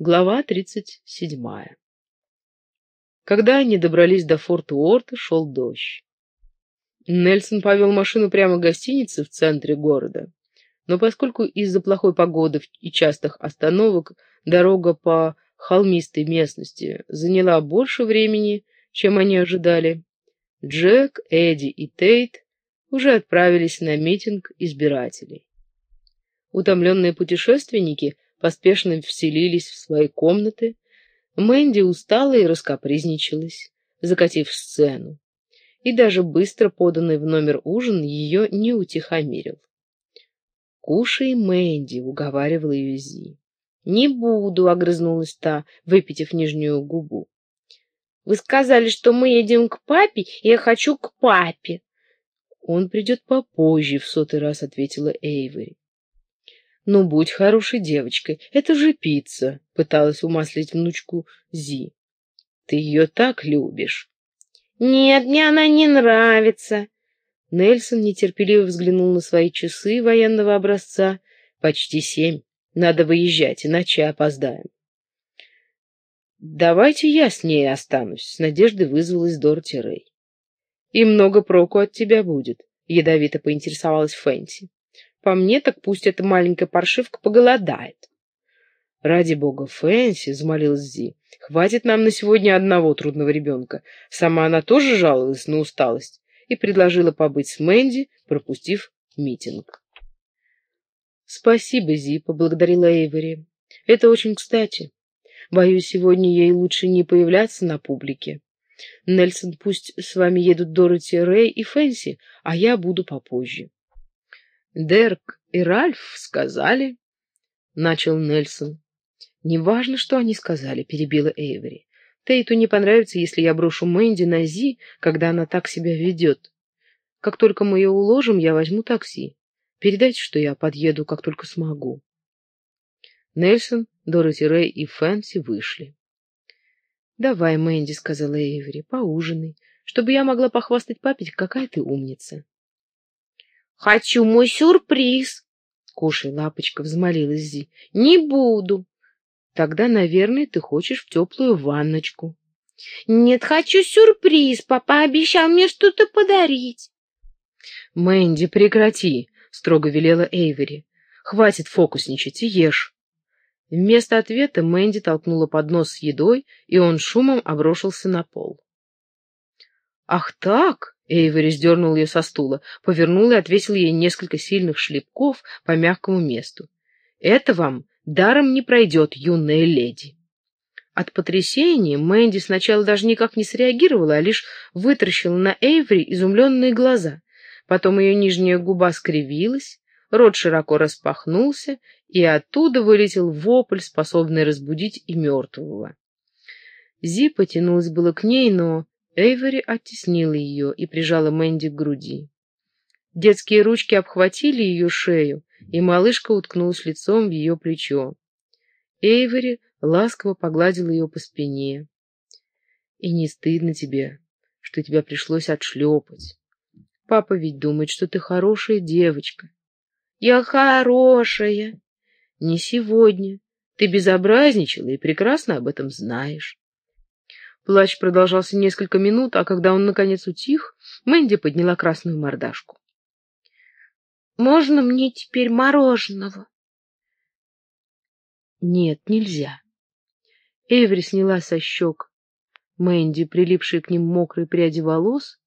Глава тридцать седьмая. Когда они добрались до форта Уорта, шел дождь. Нельсон повел машину прямо к гостинице в центре города. Но поскольку из-за плохой погоды и частых остановок дорога по холмистой местности заняла больше времени, чем они ожидали, Джек, Эдди и Тейт уже отправились на митинг избирателей. Утомленные путешественники поспешно вселились в свои комнаты. Мэнди устала и раскопризничалась, закатив сцену. И даже быстро поданный в номер ужин ее не утихомирил. «Кушай, Мэнди», — уговаривала ее Зи. «Не буду», — огрызнулась та, выпитив нижнюю губу. «Вы сказали, что мы едем к папе, и я хочу к папе». «Он придет попозже», — в сотый раз ответила Эйвори. «Ну, будь хорошей девочкой, это же пицца», — пыталась умаслить внучку Зи. «Ты ее так любишь». «Нет, мне она не нравится». Нельсон нетерпеливо взглянул на свои часы военного образца. «Почти семь. Надо выезжать, иначе опоздаем». «Давайте я с ней останусь», — с надеждой вызвалась Дороти Рэй. «И много проку от тебя будет», — ядовито поинтересовалась Фэнси. По мне, так пусть эта маленькая паршивка поголодает. Ради бога, Фэнси, — взмолилась Зи, — хватит нам на сегодня одного трудного ребенка. Сама она тоже жаловалась на усталость и предложила побыть с Мэнди, пропустив митинг. «Спасибо, Зи», — поблагодарила Эйвери. «Это очень кстати. Боюсь, сегодня ей лучше не появляться на публике. Нельсон, пусть с вами едут Дороти Рэй и Фэнси, а я буду попозже». Дерк и Ральф сказали, — начал Нельсон. — Неважно, что они сказали, — перебила Эйвери. Тейту не понравится, если я брошу Мэнди на Зи, когда она так себя ведет. Как только мы ее уложим, я возьму такси. Передайте, что я подъеду, как только смогу. Нельсон, Дороти Рэй и Фэнси вышли. — Давай, Мэнди, — сказала Эйвери, — поужинай, чтобы я могла похвастать папе, какая ты умница. Хочу мой сюрприз. Кушай, лапочка, взмолилась Зи. Не буду. Тогда, наверное, ты хочешь в теплую ванночку. Нет, хочу сюрприз. Папа обещал мне что-то подарить. Мэнди, прекрати, строго велела Эйвери. Хватит фокусничать и ешь. Вместо ответа Мэнди толкнула поднос с едой, и он шумом обрушился на пол. «Ах так!» Эйвери сдернул ее со стула, повернул и отвесил ей несколько сильных шлепков по мягкому месту. «Это вам даром не пройдет, юная леди». От потрясения Мэнди сначала даже никак не среагировала, а лишь вытаращила на Эйвери изумленные глаза. Потом ее нижняя губа скривилась, рот широко распахнулся, и оттуда вылетел вопль, способный разбудить и мертвого. Зи потянулась было к ней, но Эйвори оттеснила ее и прижала Мэнди к груди. Детские ручки обхватили ее шею, и малышка уткнулась лицом в ее плечо. Эйвори ласково погладил ее по спине. «И не стыдно тебе, что тебя пришлось отшлепать. Папа ведь думает, что ты хорошая девочка». «Я хорошая». «Не сегодня. Ты безобразничала и прекрасно об этом знаешь». Плач продолжался несколько минут, а когда он наконец утих, Мэнди подняла красную мордашку. «Можно мне теперь мороженого?» «Нет, нельзя». Эйври сняла со щек Мэнди, прилипшие к ним мокрые пряди волос.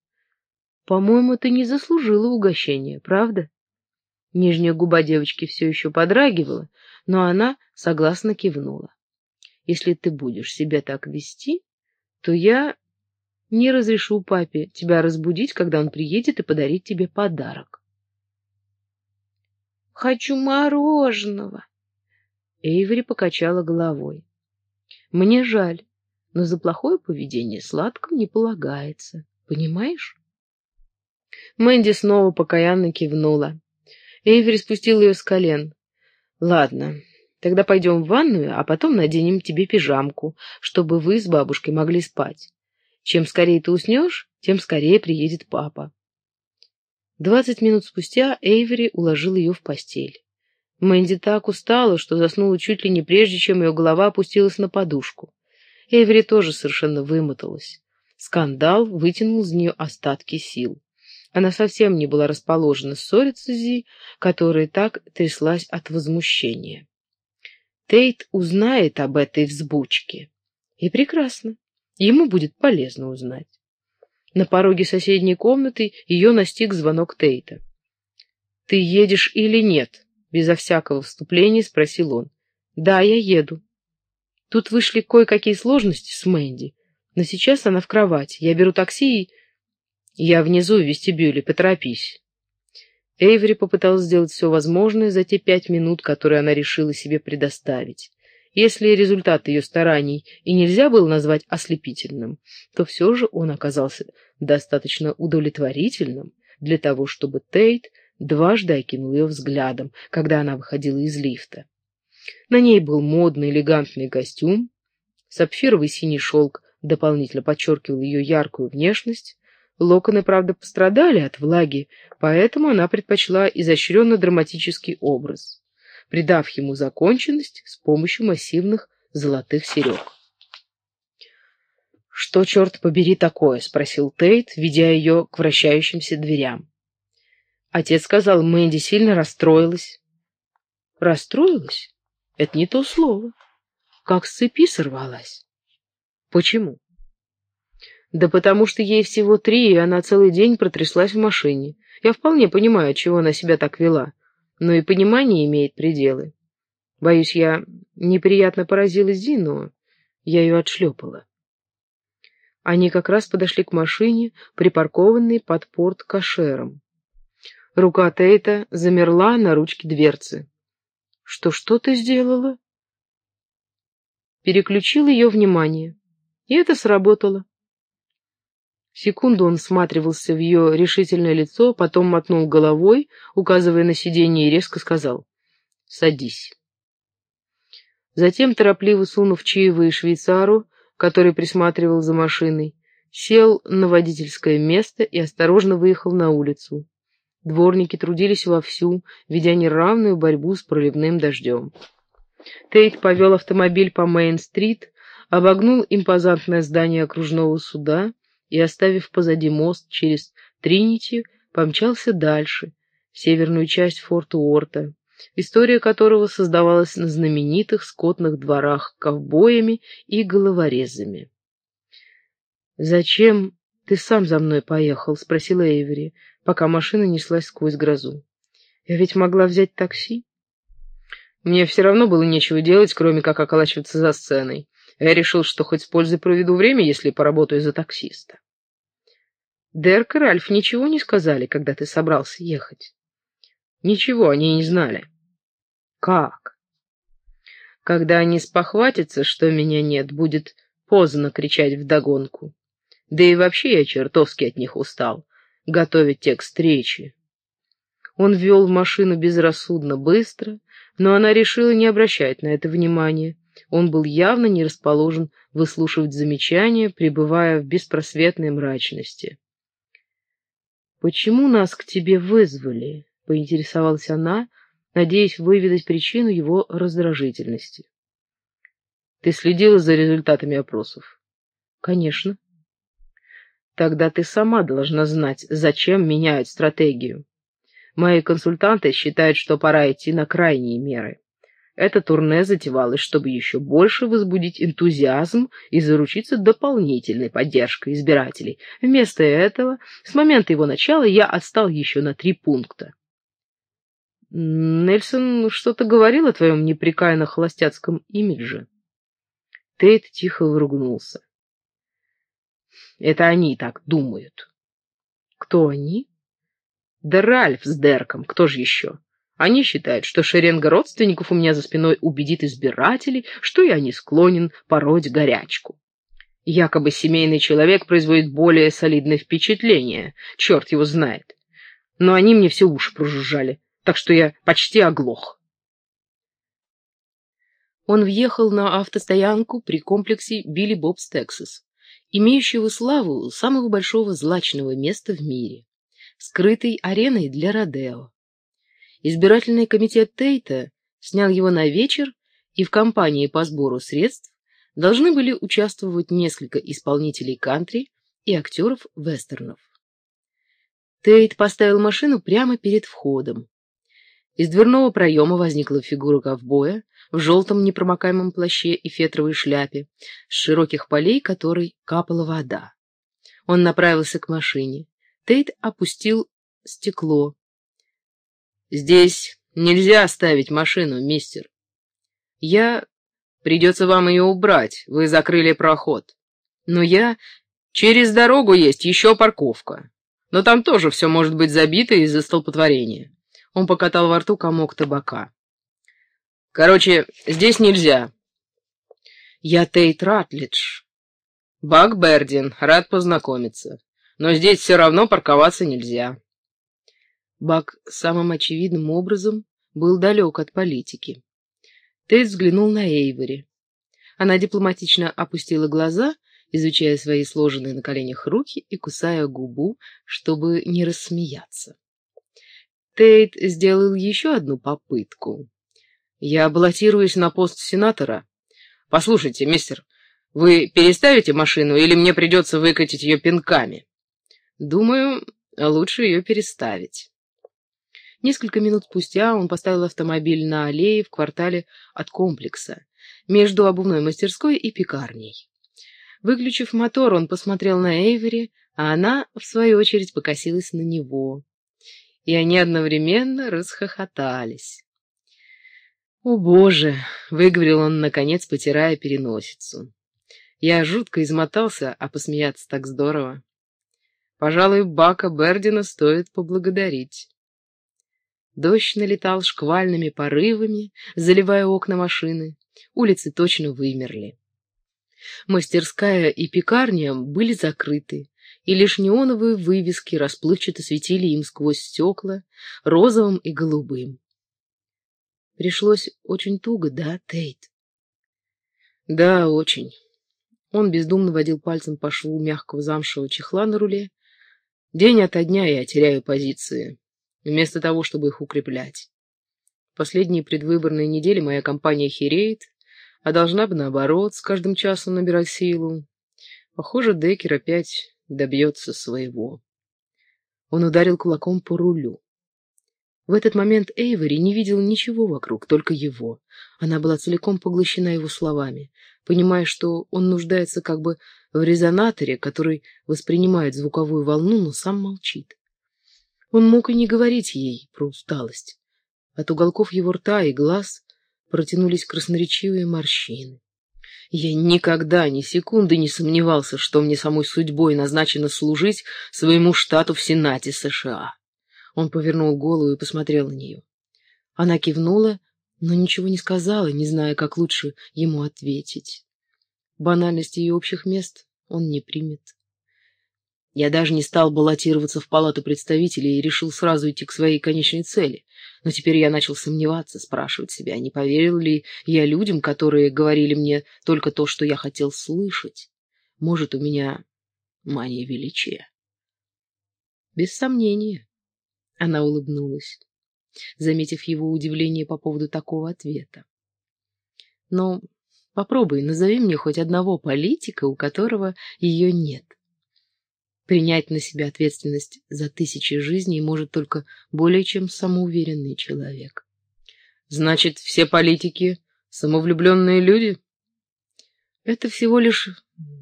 «По-моему, ты не заслужила угощения, правда?» Нижняя губа девочки все еще подрагивала, но она согласно кивнула. «Если ты будешь себя так вести, то я не разрешу папе тебя разбудить, когда он приедет и подарить тебе подарок. Хочу мороженого. Эйвери покачала головой. Мне жаль, но за плохое поведение сладкого не полагается. Понимаешь? Мэнди снова покаянно кивнула. Эйвери спустил ее с колен. Ладно, Тогда пойдем в ванную, а потом наденем тебе пижамку, чтобы вы с бабушкой могли спать. Чем скорее ты уснешь, тем скорее приедет папа. Двадцать минут спустя Эйвери уложил ее в постель. Мэнди так устала, что заснула чуть ли не прежде, чем ее голова опустилась на подушку. Эйвери тоже совершенно вымоталась. Скандал вытянул из нее остатки сил. Она совсем не была расположена ссориться с Зи, которая так тряслась от возмущения. Тейт узнает об этой взбучке. И прекрасно. Ему будет полезно узнать. На пороге соседней комнаты ее настиг звонок Тейта. «Ты едешь или нет?» — безо всякого вступления спросил он. «Да, я еду. Тут вышли кое-какие сложности с Мэнди, но сейчас она в кровати. Я беру такси и...» «Я внизу в вестибюле, поторопись». Эйвери попыталась сделать все возможное за те пять минут, которые она решила себе предоставить. Если результат ее стараний и нельзя было назвать ослепительным, то все же он оказался достаточно удовлетворительным для того, чтобы Тейт дважды окинул ее взглядом, когда она выходила из лифта. На ней был модный элегантный костюм, сапфировый синий шелк дополнительно подчеркивал ее яркую внешность, локоны, правда, пострадали от влаги, поэтому она предпочла изощренно-драматический образ, придав ему законченность с помощью массивных золотых серег. «Что, черт побери, такое?» — спросил Тейт, ведя ее к вращающимся дверям. Отец сказал, Мэнди сильно расстроилась. Расстроилась? Это не то слово. Как с цепи сорвалась. Почему? Да потому что ей всего три, и она целый день протряслась в машине. Я вполне понимаю, чего она себя так вела, но и понимание имеет пределы. Боюсь, я неприятно поразилась Ди, но я ее отшлепала. Они как раз подошли к машине, припаркованной под порт кошером. Рука Тейта замерла на ручке дверцы. «Что, что ты сделала?» Переключил ее внимание, и это сработало. Секунду он всматривался в ее решительное лицо, потом мотнул головой, указывая на сиденье, и резко сказал «Садись». Затем, торопливо сунув чаевые швейцару, который присматривал за машиной, сел на водительское место и осторожно выехал на улицу. Дворники трудились вовсю, ведя неравную борьбу с проливным дождем. Тейт повел автомобиль по Мейн-стрит, обогнул импозантное здание окружного суда и, оставив позади мост через Тринити, помчался дальше, в северную часть форта Уорта, история которого создавалась на знаменитых скотных дворах ковбоями и головорезами. «Зачем ты сам за мной поехал?» — спросила Эйвери, пока машина неслась сквозь грозу. «Я ведь могла взять такси?» Мне все равно было нечего делать, кроме как околачиваться за сценой. Я решил, что хоть с пользой проведу время, если поработаю за таксиста. Дерк и Ральф ничего не сказали, когда ты собрался ехать? Ничего они не знали. Как? Когда они спохватятся, что меня нет, будет поздно кричать вдогонку. Да и вообще я чертовски от них устал, готовить текст речи. Он вел машину безрассудно быстро, но она решила не обращать на это внимания. Он был явно не расположен выслушивать замечания, пребывая в беспросветной мрачности. «Почему нас к тебе вызвали?» — поинтересовалась она, надеясь выведать причину его раздражительности. «Ты следила за результатами опросов?» «Конечно». «Тогда ты сама должна знать, зачем меняют стратегию. Мои консультанты считают, что пора идти на крайние меры. Это турне затевалось, чтобы еще больше возбудить энтузиазм и заручиться дополнительной поддержкой избирателей. Вместо этого, с момента его начала, я отстал еще на три пункта. Нельсон что-то говорил о твоем непрекаянно холостяцком имидже. Тейт тихо выругнулся. Это они так думают. Кто они? Да Ральф с Дерком, кто же еще? Они считают, что шеренга родственников у меня за спиной убедит избирателей, что я не склонен пороть горячку. Якобы семейный человек производит более солидное впечатление, черт его знает. Но они мне все уши прожужжали, так что я почти оглох. Он въехал на автостоянку при комплексе Билли Бобс Тексас, имеющего славу самого большого злачного места в мире, скрытой ареной для Родео. Избирательный комитет Тейта снял его на вечер, и в кампании по сбору средств должны были участвовать несколько исполнителей кантри и актеров вестернов. Тейт поставил машину прямо перед входом. Из дверного проема возникла фигура ковбоя в желтом непромокаемом плаще и фетровой шляпе, с широких полей которой капала вода. Он направился к машине. Тейт опустил стекло. «Здесь нельзя оставить машину, мистер. Я... Придется вам ее убрать, вы закрыли проход. Но я... Через дорогу есть еще парковка. Но там тоже все может быть забито из-за столпотворения». Он покатал во рту комок табака. «Короче, здесь нельзя». «Я Тейт Ратлидж». «Бак Бердин, рад познакомиться. Но здесь все равно парковаться нельзя». Бак самым очевидным образом был далек от политики. Тейт взглянул на Эйвори. Она дипломатично опустила глаза, изучая свои сложенные на коленях руки и кусая губу, чтобы не рассмеяться. Тейт сделал еще одну попытку. «Я баллотируюсь на пост сенатора. Послушайте, мистер, вы переставите машину или мне придется выкатить ее пинками?» «Думаю, лучше ее переставить». Несколько минут спустя он поставил автомобиль на аллее в квартале от комплекса, между обувной мастерской и пекарней. Выключив мотор, он посмотрел на Эйвери, а она, в свою очередь, покосилась на него. И они одновременно расхохотались. «О, Боже!» — выговорил он, наконец, потирая переносицу. Я жутко измотался, а посмеяться так здорово. Пожалуй, Бака Бердина стоит поблагодарить. Дождь налетал шквальными порывами, заливая окна машины. Улицы точно вымерли. Мастерская и пекарня были закрыты, и лишь неоновые вывески расплывчато светили им сквозь стекла, розовым и голубым. Пришлось очень туго, да, Тейт? Да, очень. Он бездумно водил пальцем по шву мягкого замшевого чехла на руле. День ото дня я теряю позиции вместо того, чтобы их укреплять. Последние предвыборные недели моя компания хереет, а должна бы, наоборот, с каждым часом набирать силу. Похоже, Деккер опять добьется своего. Он ударил кулаком по рулю. В этот момент Эйвори не видела ничего вокруг, только его. Она была целиком поглощена его словами, понимая, что он нуждается как бы в резонаторе, который воспринимает звуковую волну, но сам молчит. Он мог и не говорить ей про усталость. От уголков его рта и глаз протянулись красноречивые морщины. Я никогда ни секунды не сомневался, что мне самой судьбой назначено служить своему штату в Сенате США. Он повернул голову и посмотрел на нее. Она кивнула, но ничего не сказала, не зная, как лучше ему ответить. Банальность ее общих мест он не примет. Я даже не стал баллотироваться в палату представителей и решил сразу идти к своей конечной цели. Но теперь я начал сомневаться, спрашивать себя, не поверил ли я людям, которые говорили мне только то, что я хотел слышать. Может, у меня мания величия. Без сомнения. Она улыбнулась, заметив его удивление по поводу такого ответа. Но попробуй, назови мне хоть одного политика, у которого ее нет. Принять на себя ответственность за тысячи жизней может только более чем самоуверенный человек. Значит, все политики — самовлюбленные люди? Это всего лишь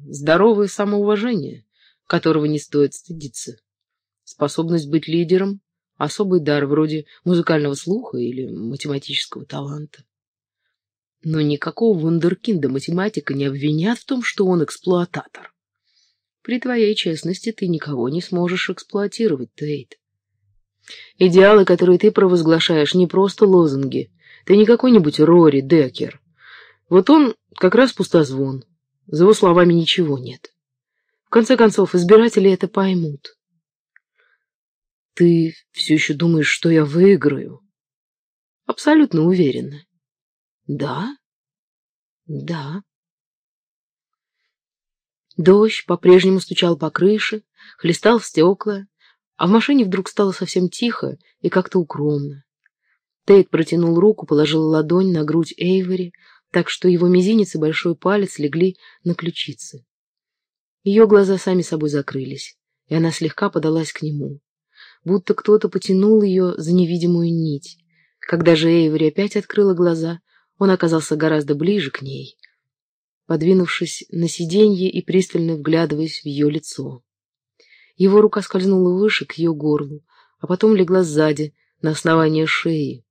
здоровое самоуважение, которого не стоит стыдиться. Способность быть лидером — особый дар вроде музыкального слуха или математического таланта. Но никакого вундеркинда математика не обвинят в том, что он эксплуататор. При твоей честности ты никого не сможешь эксплуатировать, Тейт. Идеалы, которые ты провозглашаешь, не просто лозунги. Ты не какой-нибудь Рори Деккер. Вот он как раз пустозвон. За его словами ничего нет. В конце концов, избиратели это поймут. Ты все еще думаешь, что я выиграю? Абсолютно уверена. Да? Да. Дождь по-прежнему стучал по крыше, хлестал в стекла, а в машине вдруг стало совсем тихо и как-то укромно. Тейт протянул руку, положил ладонь на грудь Эйвори, так что его мизинец и большой палец легли на ключицы. Ее глаза сами собой закрылись, и она слегка подалась к нему, будто кто-то потянул ее за невидимую нить. Когда же Эйвори опять открыла глаза, он оказался гораздо ближе к ней, подвинувшись на сиденье и пристально вглядываясь в ее лицо. Его рука скользнула выше к ее горлу, а потом легла сзади, на основание шеи.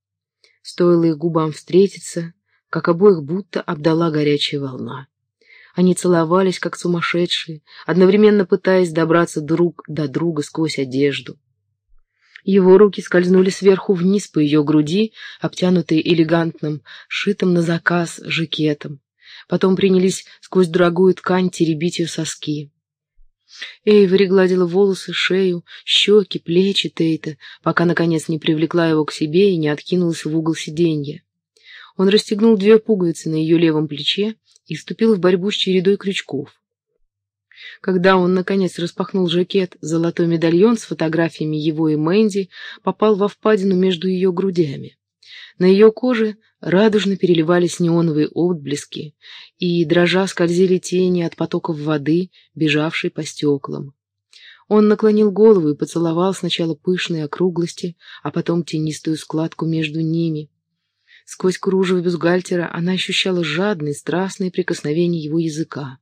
Стоило их губам встретиться, как обоих будто обдала горячая волна. Они целовались, как сумасшедшие, одновременно пытаясь добраться друг до друга сквозь одежду. Его руки скользнули сверху вниз по ее груди, обтянутые элегантным, шитым на заказ жакетом. Потом принялись сквозь дорогую ткань теребить ее соски. Эйвери гладила волосы, шею, щеки, плечи Тейта, пока, наконец, не привлекла его к себе и не откинулась в угол сиденья. Он расстегнул две пуговицы на ее левом плече и вступил в борьбу с чередой крючков. Когда он, наконец, распахнул жакет, золотой медальон с фотографиями его и Мэнди попал во впадину между ее грудями. На ее коже радужно переливались неоновые отблески, и, дрожа, скользили тени от потоков воды, бежавшей по стеклам. Он наклонил голову и поцеловал сначала пышные округлости, а потом тенистую складку между ними. Сквозь кружево бюстгальтера она ощущала жадные, страстные прикосновения его языка.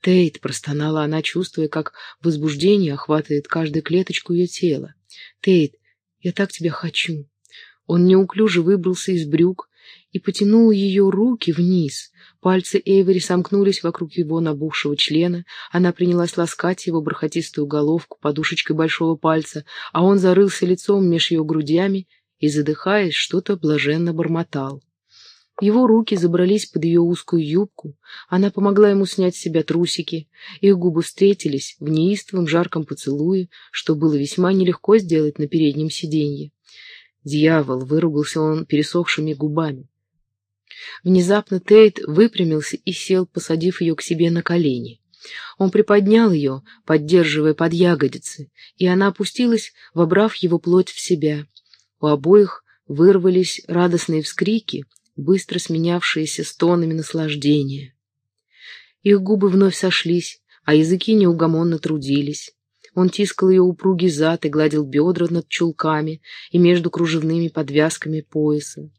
«Тейт!» — простонала она, чувствуя, как возбуждение охватывает каждую клеточку ее тела. «Тейт, я так тебя хочу!» Он неуклюже выбрался из брюк и потянул ее руки вниз. Пальцы Эйвери сомкнулись вокруг его набухшего члена. Она принялась ласкать его бархатистую головку подушечкой большого пальца, а он зарылся лицом меж ее грудями и, задыхаясь, что-то блаженно бормотал. Его руки забрались под ее узкую юбку, она помогла ему снять с себя трусики, их губы встретились в неистовом жарком поцелуе, что было весьма нелегко сделать на переднем сиденье. «Дьявол!» — выругался он пересохшими губами. Внезапно Тейт выпрямился и сел, посадив ее к себе на колени. Он приподнял ее, поддерживая под ягодицы, и она опустилась, вобрав его плоть в себя. У обоих вырвались радостные вскрики, быстро сменявшиеся стонами наслаждения. Их губы вновь сошлись, а языки неугомонно трудились. Он тискал ее упругий зад и гладил бедра над чулками и между кружевными подвязками пояса.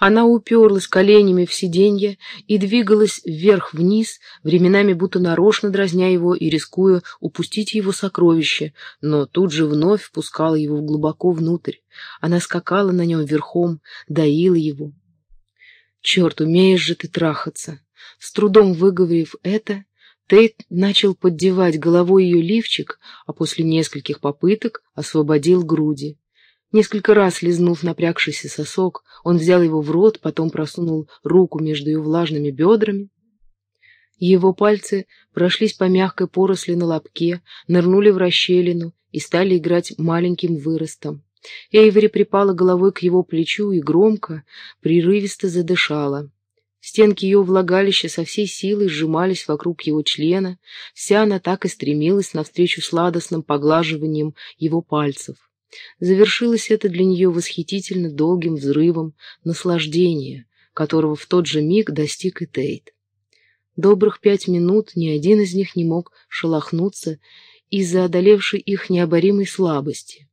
Она уперлась коленями в сиденье и двигалась вверх-вниз, временами будто нарочно дразня его и рискуя упустить его сокровище, но тут же вновь впускала его глубоко внутрь. Она скакала на нем верхом, доила его. «Черт, умеешь же ты трахаться!» С трудом выговорив это, Тейт начал поддевать головой ее лифчик, а после нескольких попыток освободил груди. Несколько раз лизнув напрягшийся сосок, он взял его в рот, потом просунул руку между ее влажными бедрами. Его пальцы прошлись по мягкой поросли на лобке, нырнули в расщелину и стали играть маленьким выростом. Эйвери припала головой к его плечу и громко, прерывисто задышала. Стенки ее влагалища со всей силой сжимались вокруг его члена, вся она так и стремилась навстречу сладостным поглаживанием его пальцев. Завершилось это для нее восхитительно долгим взрывом наслаждения, которого в тот же миг достиг и Тейт. Добрых пять минут ни один из них не мог шелохнуться из-за одолевшей их необоримой слабости.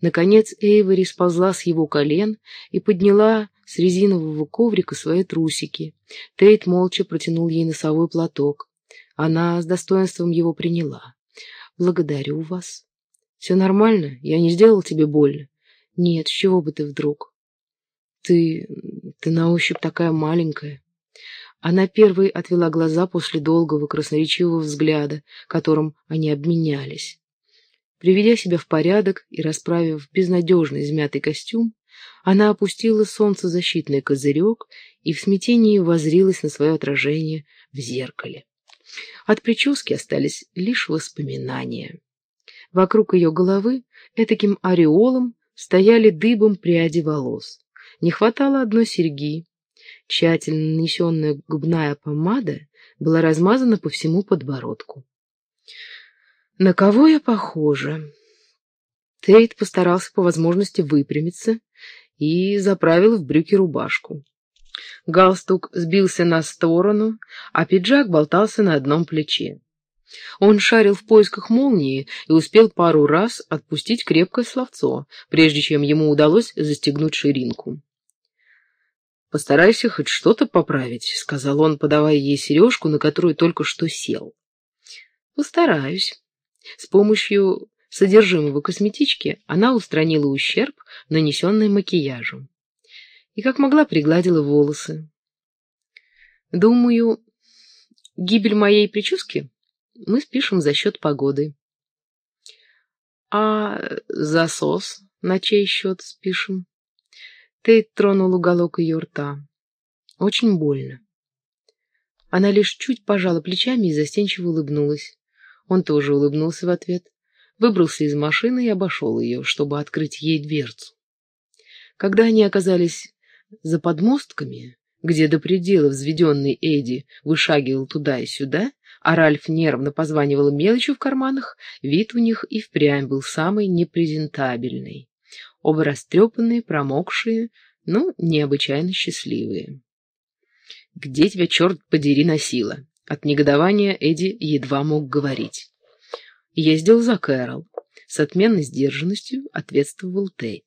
Наконец Эйвори сползла с его колен и подняла с резинового коврика свои трусики. Тейт молча протянул ей носовой платок. Она с достоинством его приняла. «Благодарю вас». «Все нормально? Я не сделал тебе больно?» «Нет, с чего бы ты вдруг?» «Ты... ты на ощупь такая маленькая». Она первой отвела глаза после долгого красноречивого взгляда, которым они обменялись. Приведя себя в порядок и расправив безнадежно измятый костюм, она опустила солнцезащитный козырек и в смятении возрилась на свое отражение в зеркале. От прически остались лишь воспоминания. Вокруг ее головы этаким ореолом стояли дыбом пряди волос. Не хватало одной серьги. Тщательно нанесенная губная помада была размазана по всему подбородку. «На кого я похожа?» Тейт постарался по возможности выпрямиться и заправил в брюки рубашку. Галстук сбился на сторону, а пиджак болтался на одном плече. Он шарил в поисках молнии и успел пару раз отпустить крепкое словцо, прежде чем ему удалось застегнуть ширинку. «Постарайся хоть что-то поправить», — сказал он, подавая ей сережку, на которую только что сел. «Постараюсь». С помощью содержимого косметички она устранила ущерб, нанесенный макияжем. И как могла пригладила волосы. «Думаю, гибель моей прически мы спишем за счет погоды». «А засос на чей счет спишем?» Тейт тронул уголок ее рта. Очень больно. Она лишь чуть пожала плечами и застенчиво улыбнулась. Он тоже улыбнулся в ответ, выбрался из машины и обошел ее, чтобы открыть ей дверцу. Когда они оказались за подмостками, где до предела взведенный Эдди вышагивал туда и сюда, а Ральф нервно позванивал мелочью в карманах, вид у них и впрямь был самый непрезентабельный оба растрепанные, промокшие, но необычайно счастливые. «Где тебя, черт подери, носила?» От негодования Эдди едва мог говорить. Ездил за Кэрол. С отменной сдержанностью ответствовал Тейт.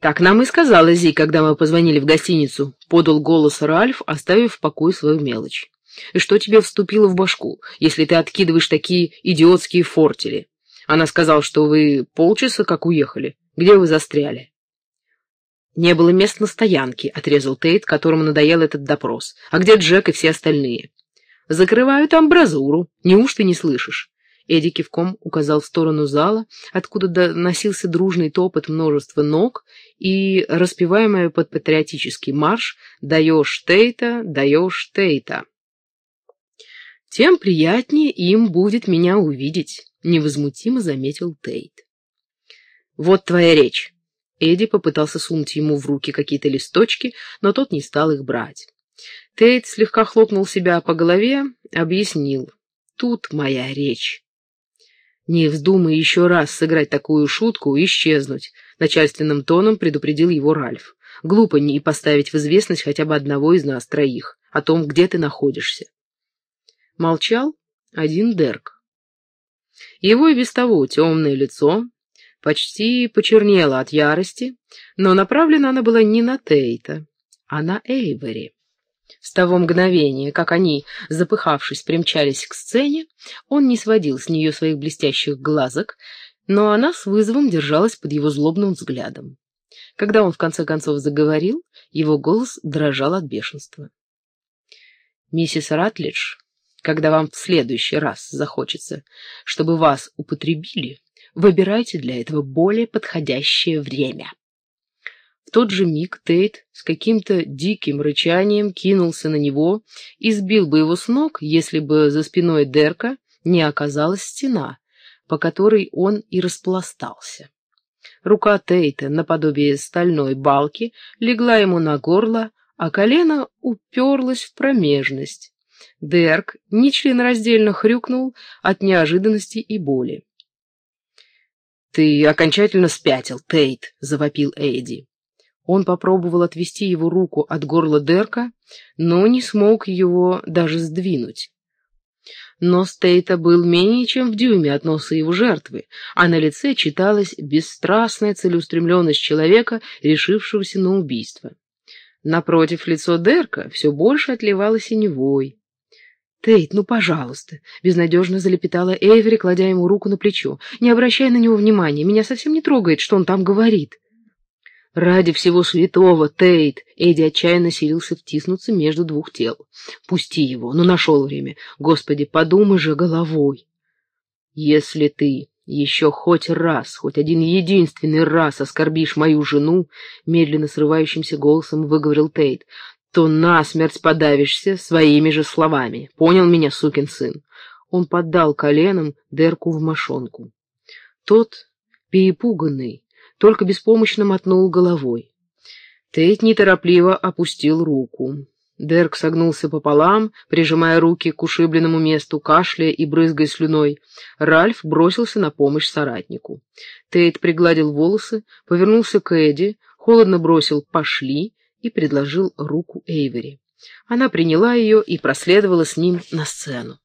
«Так нам и сказала Зи, когда мы позвонили в гостиницу», — подал голос Ральф, оставив в покое свою мелочь. «И что тебе вступило в башку, если ты откидываешь такие идиотские фортели? Она сказала, что вы полчаса как уехали. Где вы застряли? Не было мест на стоянке, отрезал Тейт, которому надоел этот допрос. А где Джек и все остальные? Закрывают амбразуру. Неужто не слышишь? Эдди кивком указал в сторону зала, откуда доносился дружный топот множества ног и распеваемая под патриотический марш «Даешь Тейта, даешь Тейта». Тем приятнее им будет меня увидеть. — невозмутимо заметил Тейт. «Вот твоя речь». Эдди попытался сунуть ему в руки какие-то листочки, но тот не стал их брать. Тейт слегка хлопнул себя по голове, объяснил. «Тут моя речь». «Не вздумай еще раз сыграть такую шутку и исчезнуть», — начальственным тоном предупредил его Ральф. «Глупо не поставить в известность хотя бы одного из нас троих о том, где ты находишься». Молчал один Дерк. Его и без того темное лицо почти почернело от ярости, но направлена она была не на Тейта, а на Эйвери. С того мгновения, как они, запыхавшись, примчались к сцене, он не сводил с нее своих блестящих глазок, но она с вызовом держалась под его злобным взглядом. Когда он в конце концов заговорил, его голос дрожал от бешенства. «Миссис Ратлидж когда вам в следующий раз захочется, чтобы вас употребили, выбирайте для этого более подходящее время. В тот же миг Тейт с каким-то диким рычанием кинулся на него и сбил бы его с ног, если бы за спиной Дерка не оказалась стена, по которой он и распластался. Рука Тейта, наподобие стальной балки, легла ему на горло, а колено уперлось в промежность. Дерк нечленораздельно хрюкнул от неожиданности и боли. «Ты окончательно спятил, Тейт!» — завопил Эйди. Он попробовал отвести его руку от горла Дерка, но не смог его даже сдвинуть. Нос Тейта был менее чем в дюйме от носа его жертвы, а на лице читалась бесстрастная целеустремленность человека, решившегося на убийство. Напротив, лицо Дерка все больше отливало синевой. «Тейт, ну, пожалуйста!» — безнадежно залепетала Эйвери, кладя ему руку на плечо. «Не обращай на него внимания, меня совсем не трогает, что он там говорит». «Ради всего святого, Тейт!» Эдди отчаянно силился втиснуться между двух тел. «Пусти его, ну нашел время. Господи, подумай же головой!» «Если ты еще хоть раз, хоть один единственный раз оскорбишь мою жену, медленно срывающимся голосом выговорил Тейт, то насмерть подавишься своими же словами. Понял меня, сукин сын? Он поддал коленом Дерку в мошонку. Тот, перепуганный, только беспомощно мотнул головой. Тейт неторопливо опустил руку. Дерк согнулся пополам, прижимая руки к ушибленному месту, кашляя и брызгая слюной. Ральф бросился на помощь соратнику. Тейт пригладил волосы, повернулся к Эдди, холодно бросил «пошли» и предложил руку Эйвери. Она приняла ее и проследовала с ним на сцену.